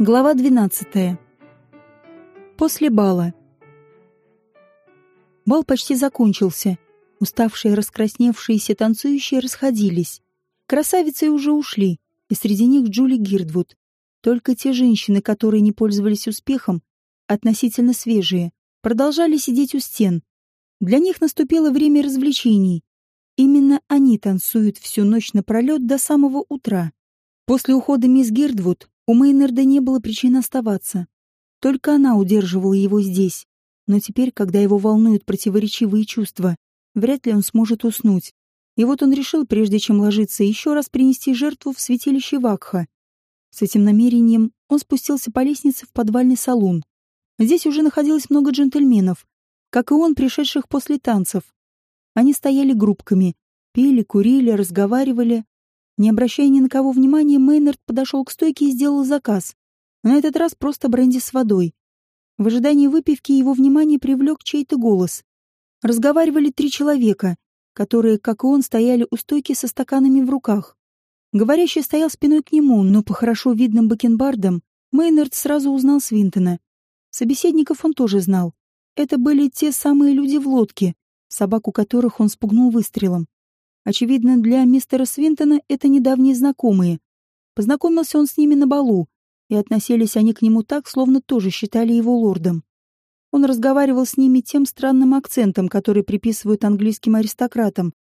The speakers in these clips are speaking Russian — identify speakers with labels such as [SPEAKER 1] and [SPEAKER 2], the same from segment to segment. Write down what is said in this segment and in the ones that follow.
[SPEAKER 1] Глава 12. После бала. Бал почти закончился. Уставшие, раскрасневшиеся танцующие расходились. Красавицы уже ушли, и среди них Джули Гирдвуд. Только те женщины, которые не пользовались успехом, относительно свежие, продолжали сидеть у стен. Для них наступило время развлечений. Именно они танцуют всю ночь напролет до самого утра. После ухода мисс Гирдвуд у Мейнарда не было причин оставаться. Только она удерживала его здесь. Но теперь, когда его волнуют противоречивые чувства, вряд ли он сможет уснуть. И вот он решил, прежде чем ложиться, еще раз принести жертву в святилище Вакха. С этим намерением он спустился по лестнице в подвальный салон. Здесь уже находилось много джентльменов, как и он, пришедших после танцев. Они стояли группками, пили, курили, разговаривали, не обращая ни на кого внимания, Мейнард подошел к стойке и сделал заказ. На этот раз просто бренди с водой. В ожидании выпивки его внимание привлек чей-то голос. Разговаривали три человека, которые, как и он, стояли у стойки со стаканами в руках. Говорящий стоял спиной к нему, но по хорошо видным бакенбардам Мейнард сразу узнал Свинтона. Собеседников он тоже знал. Это были те самые люди в лодке, собаку которых он спугнул выстрелом. Очевидно, для мистера Свинтона это недавние знакомые. Познакомился он с ними на балу, и относились они к нему так, словно тоже считали его лордом. Он разговаривал с ними тем странным акцентом, который приписывают английским аристократам.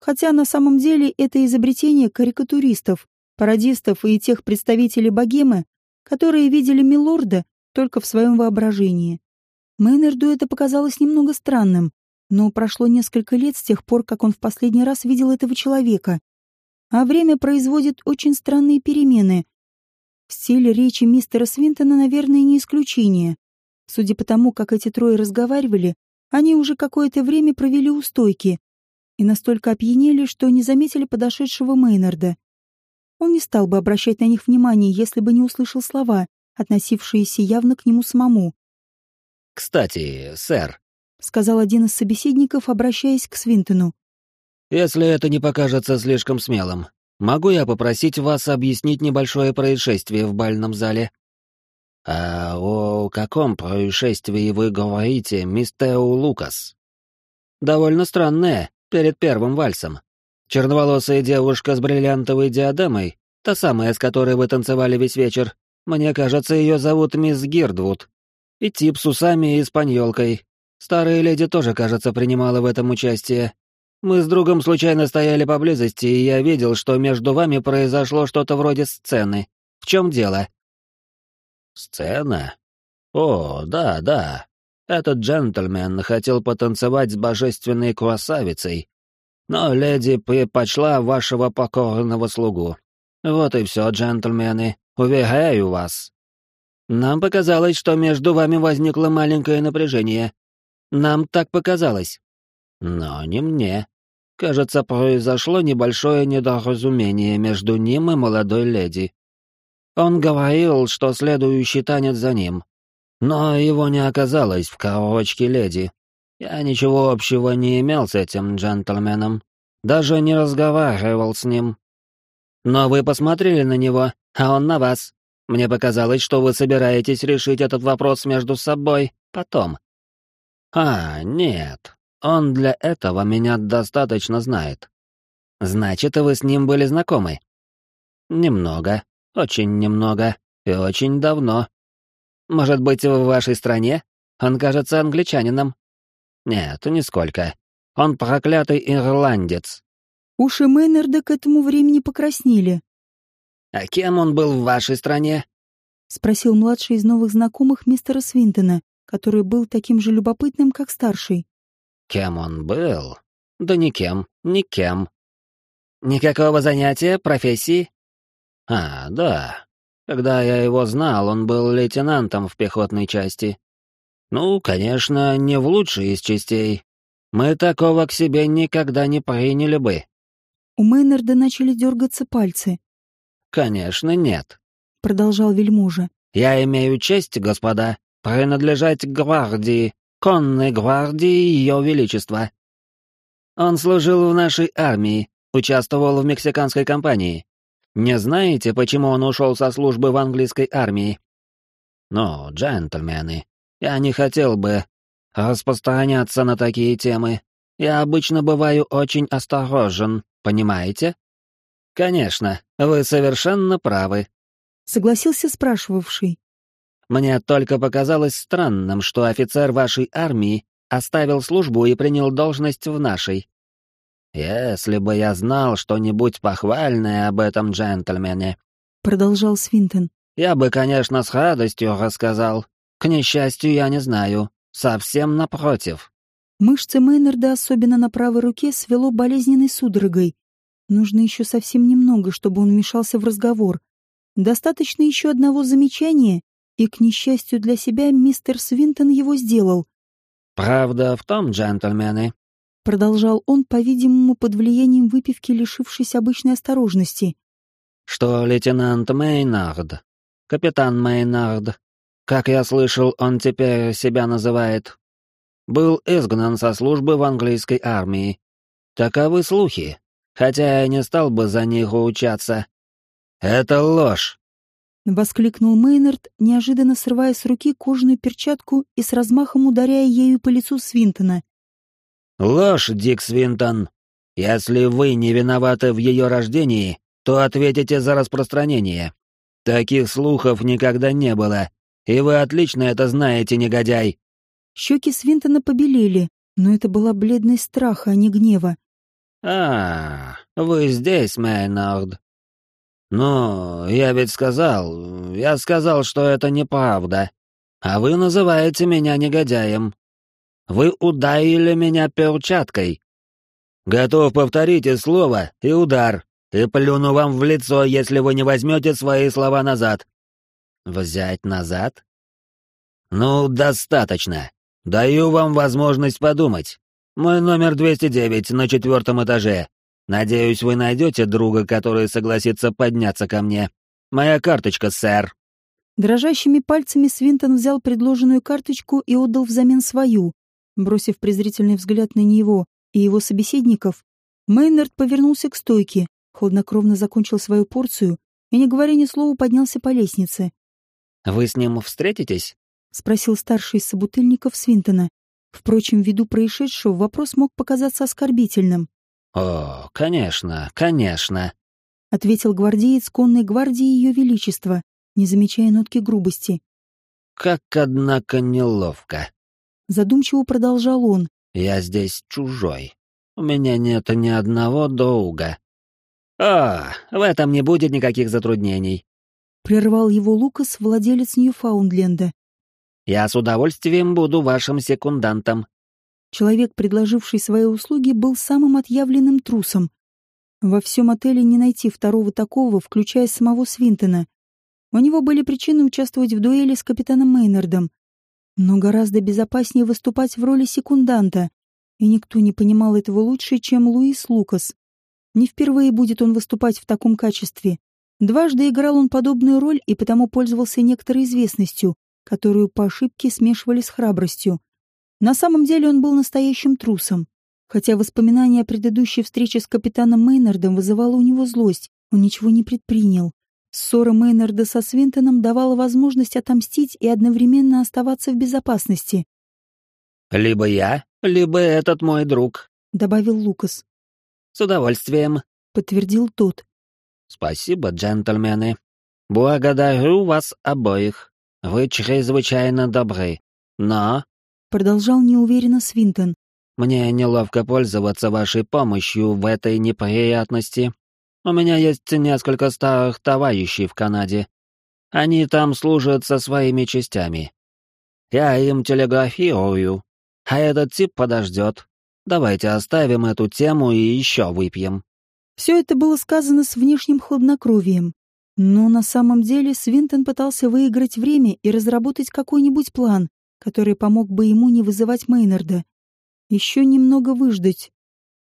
[SPEAKER 1] Хотя на самом деле это изобретение карикатуристов, пародистов и тех представителей богемы, которые видели милорда только в своем воображении. Мейнерду это показалось немного странным, но прошло несколько лет с тех пор, как он в последний раз видел этого человека. А время производит очень странные перемены. Стиль речи мистера Свинтона, наверное, не исключение. Судя по тому, как эти трое разговаривали, они уже какое-то время провели у стойки и настолько опьянели, что не заметили подошедшего Мейнарда. Он не стал бы обращать на них внимание, если бы не услышал слова, относившиеся явно к нему самому.
[SPEAKER 2] «Кстати, сэр, —
[SPEAKER 1] сказал один из собеседников, обращаясь к Свинтону.
[SPEAKER 2] «Если это не покажется слишком смелым, могу я попросить вас объяснить небольшое происшествие в бальном зале?» «А о каком происшествии вы говорите, мистер Лукас?» «Довольно странное, перед первым вальсом. Черноволосая девушка с бриллиантовой диадемой, та самая, с которой вы танцевали весь вечер, мне кажется, ее зовут мисс Гирдвуд. И тип с усами и спаньолкой, Старая леди тоже, кажется, принимала в этом участие. Мы с другом случайно стояли поблизости, и я видел, что между вами произошло что-то вроде сцены. В чем дело?» «Сцена? О, да, да. Этот джентльмен хотел потанцевать с божественной красавицей, но леди предпочла вашего покорного слугу. Вот и все, джентльмены, уверяю вас. Нам показалось, что между вами возникло маленькое напряжение, нам так показалось. Но не мне. Кажется, произошло небольшое недоразумение между ним и молодой леди. Он говорил, что следующий танец за ним. Но его не оказалось в коробочке леди. Я ничего общего не имел с этим джентльменом. Даже не разговаривал с ним. Но вы посмотрели на него, а он на вас. Мне показалось, что вы собираетесь решить этот вопрос между собой потом. «А, нет, он для этого меня достаточно знает». «Значит, вы с ним были знакомы?» «Немного, очень немного и очень давно. Может быть, в вашей стране? Он кажется англичанином». «Нет, нисколько. Он проклятый ирландец».
[SPEAKER 1] Уши Мейнарда к этому времени покраснели.
[SPEAKER 2] «А кем он был в вашей стране?»
[SPEAKER 1] — спросил младший из новых знакомых мистера Свинтона, который был таким же любопытным, как старший.
[SPEAKER 2] Кем он был? Да никем, никем. Никакого занятия, профессии? А, да. Когда я его знал, он был лейтенантом в пехотной части. Ну, конечно, не в лучшей из частей. Мы такого к себе никогда не приняли бы.
[SPEAKER 1] У Мейнарда начали дергаться пальцы.
[SPEAKER 2] «Конечно, нет», —
[SPEAKER 1] продолжал вельможа.
[SPEAKER 2] «Я имею честь, господа, принадлежать гвардии, конной гвардии Ее Величества. Он служил в нашей армии, участвовал в мексиканской кампании. Не знаете, почему он ушел со службы в английской армии? «Ну, джентльмены, я не хотел бы распространяться на такие темы. Я обычно бываю очень осторожен, понимаете?» «Конечно, вы совершенно правы», —
[SPEAKER 1] согласился спрашивавший.
[SPEAKER 2] «Мне только показалось странным, что офицер вашей армии оставил службу и принял должность в нашей. Если бы я знал что-нибудь похвальное об этом джентльмене,
[SPEAKER 1] продолжал Свинтон,
[SPEAKER 2] я бы, конечно, с радостью рассказал. К несчастью, я не знаю. Совсем напротив.
[SPEAKER 1] Мышцы Мейнарда, особенно на правой руке, свело болезненной судорогой. Нужно еще совсем немного, чтобы он вмешался в разговор. Достаточно еще одного замечания, и, к несчастью для себя, мистер Свинтон его сделал.
[SPEAKER 2] «Правда в том, джентльмены», —
[SPEAKER 1] продолжал он, по-видимому, под влиянием выпивки, лишившись обычной осторожности,
[SPEAKER 2] «что лейтенант Мейнард, капитан Мейнард, как я слышал, он теперь себя называет, был изгнан со службы в английской армии. Таковы слухи, хотя я не стал бы за них учаться. Это ложь.
[SPEAKER 1] — воскликнул Мейнард, неожиданно срывая с руки кожаную перчатку и с размахом ударяя ею по лицу Свинтона.
[SPEAKER 2] «Ложь, Дик Свинтон. Если вы не виноваты в ее рождении, то ответите за распространение. Таких слухов никогда не было, и вы отлично это знаете, негодяй».
[SPEAKER 1] Щеки Свинтона побелели, но это была бледность страха, а не гнева.
[SPEAKER 2] «А, вы здесь, Мейнард. «Ну, я ведь сказал, я сказал, что это неправда. А вы называете меня негодяем. Вы ударили меня перчаткой. Готов повторить и слово, и удар, и плюну вам в лицо, если вы не возьмете свои слова назад». «Взять назад?» «Ну, достаточно. Даю вам возможность подумать. Мой номер 209 на четвертом этаже. Надеюсь, вы найдете друга, который согласится подняться ко мне. Моя карточка, сэр».
[SPEAKER 1] Дрожащими пальцами Свинтон взял предложенную карточку и отдал взамен свою. Бросив презрительный взгляд на него и его собеседников, Мейнард повернулся к стойке, хладнокровно закончил свою порцию и, не говоря ни слова, поднялся по лестнице.
[SPEAKER 2] «Вы с ним встретитесь?»
[SPEAKER 1] — спросил старший из собутыльников Свинтона. Впрочем, ввиду происшедшего вопрос мог показаться оскорбительным.
[SPEAKER 2] «О, конечно, конечно», —
[SPEAKER 1] ответил гвардеец конной гвардии Ее Величества, не замечая нотки грубости.
[SPEAKER 2] «Как, однако, неловко», —
[SPEAKER 1] задумчиво продолжал он.
[SPEAKER 2] «Я здесь чужой. У меня нет ни одного долга». «О, в этом не будет никаких затруднений», —
[SPEAKER 1] прервал его Лукас, владелец Ньюфаундленда.
[SPEAKER 2] «Я с удовольствием буду вашим секундантом.
[SPEAKER 1] Человек, предложивший свои услуги, был самым отъявленным трусом. Во всем отеле не найти второго такого, включая самого Свинтона. У него были причины участвовать в дуэли с капитаном Мейнардом. Но гораздо безопаснее выступать в роли секунданта, и никто не понимал этого лучше, чем Луис Лукас. Не впервые будет он выступать в таком качестве. Дважды играл он подобную роль и потому пользовался некоторой известностью, которую по ошибке смешивали с храбростью. На самом деле он был настоящим трусом. Хотя воспоминание о предыдущей встрече с капитаном Мейнардом вызывало у него злость, он ничего не предпринял. Ссора Мейнарда со Свинтоном давала возможность отомстить и одновременно оставаться в безопасности.
[SPEAKER 2] «Либо я, либо этот мой друг», —
[SPEAKER 1] добавил Лукас.
[SPEAKER 2] «С удовольствием», —
[SPEAKER 1] подтвердил тот.
[SPEAKER 2] «Спасибо, джентльмены. Благодарю вас обоих. Вы чрезвычайно добры. Но
[SPEAKER 1] Продолжал неуверенно Свинтон.
[SPEAKER 2] «Мне неловко пользоваться вашей помощью в этой неприятности. У меня есть несколько старых товарищей в Канаде. Они там служат со своими частями. Я им телеграфирую, а этот тип подождет. Давайте оставим эту тему и еще выпьем».
[SPEAKER 1] Все это было сказано с внешним хладнокровием. Но на самом деле Свинтон пытался выиграть время и разработать какой-нибудь план, который помог бы ему не вызывать Мейнарда. Еще немного выждать.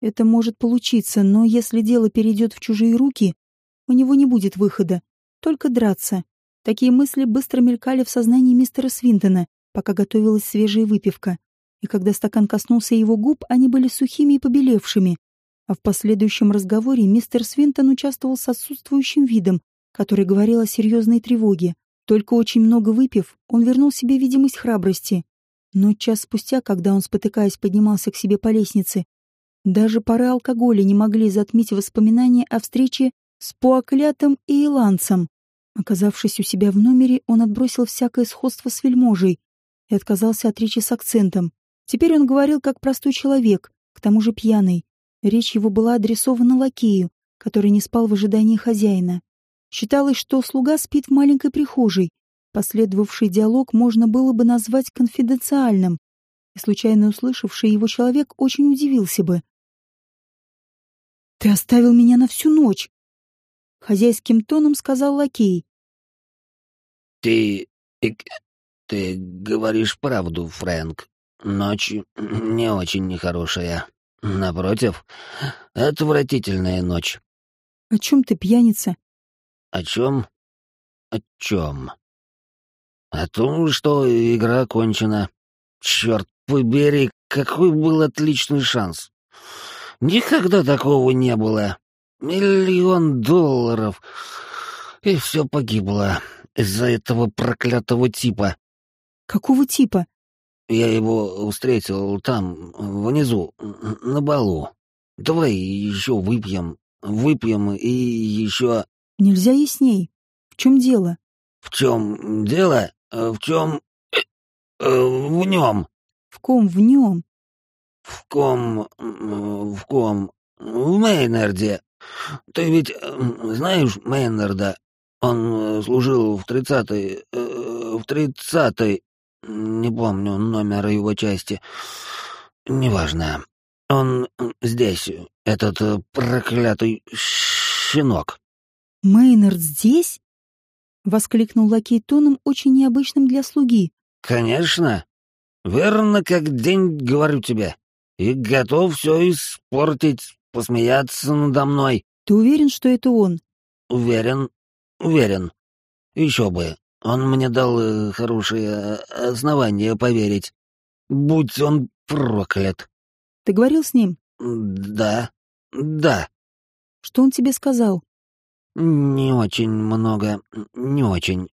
[SPEAKER 1] Это может получиться, но если дело перейдет в чужие руки, у него не будет выхода. Только драться. Такие мысли быстро мелькали в сознании мистера Свинтона, пока готовилась свежая выпивка. И когда стакан коснулся его губ, они были сухими и побелевшими. А в последующем разговоре мистер Свинтон участвовал с отсутствующим видом, который говорил о серьезной тревоге. Только очень много выпив, он вернул себе видимость храбрости. Но час спустя, когда он, спотыкаясь, поднимался к себе по лестнице, даже пары алкоголя не могли затмить воспоминания о встрече с Пуаклятом и Иланцем. Оказавшись у себя в номере, он отбросил всякое сходство с вельможей и отказался от речи с акцентом. Теперь он говорил как простой человек, к тому же пьяный. Речь его была адресована лакею, который не спал в ожидании хозяина. Считалось, что слуга спит в маленькой прихожей. Последовавший диалог можно было бы назвать конфиденциальным, и случайно услышавший его человек очень удивился бы. «Ты оставил меня на всю ночь!» Хозяйским тоном сказал лакей.
[SPEAKER 2] «Ты... ты говоришь правду, Фрэнк. Ночь не очень нехорошая. Напротив, отвратительная ночь».
[SPEAKER 1] «О чем ты, пьяница?»
[SPEAKER 2] О чем? О чем? О том, что игра кончена. Черт побери, какой был отличный шанс. Никогда такого не было. Миллион долларов. И все погибло из-за этого проклятого типа.
[SPEAKER 1] Какого типа?
[SPEAKER 2] Я его встретил там, внизу, на балу. Давай еще выпьем, выпьем и еще...
[SPEAKER 1] Нельзя ясней. В чем дело?
[SPEAKER 2] В чем дело? В чем... Э, в нем.
[SPEAKER 1] В ком в нем?
[SPEAKER 2] В ком... В ком... В Мейнарде. Ты ведь знаешь Мейнарда? Он э, служил в тридцатой... Э, в тридцатой... Не помню номер его части. Неважно. Он здесь, этот проклятый щенок.
[SPEAKER 1] «Мейнард здесь?» — воскликнул лакей тоном, очень необычным для слуги.
[SPEAKER 2] «Конечно. Верно, как день, говорю тебе. И готов все испортить, посмеяться надо мной».
[SPEAKER 1] «Ты уверен, что это он?»
[SPEAKER 2] «Уверен, уверен. Еще бы. Он мне дал э, хорошее основание поверить. Будь он проклят».
[SPEAKER 1] «Ты говорил с ним?»
[SPEAKER 2] «Да, да».
[SPEAKER 1] «Что он тебе сказал?»
[SPEAKER 2] «Не очень много, не очень.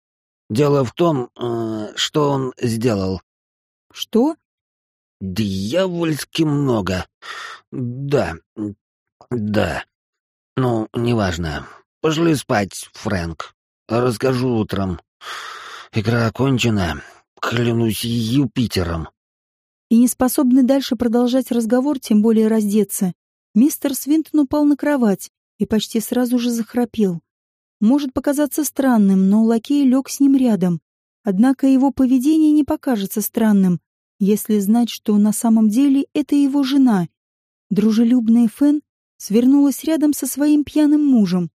[SPEAKER 2] Дело в том, э, что он сделал».
[SPEAKER 1] «Что?»
[SPEAKER 2] «Дьявольски много. Да, да. Ну, неважно. Пошли спать, Фрэнк. Расскажу утром. Игра окончена. Клянусь Юпитером».
[SPEAKER 1] И не способный дальше продолжать разговор, тем более раздеться, мистер Свинтон упал на кровать, и почти сразу же захрапел. Может показаться странным, но лакей лег с ним рядом. Однако его поведение не покажется странным, если знать, что на самом деле это его жена. Дружелюбная Фен свернулась рядом со своим пьяным мужем.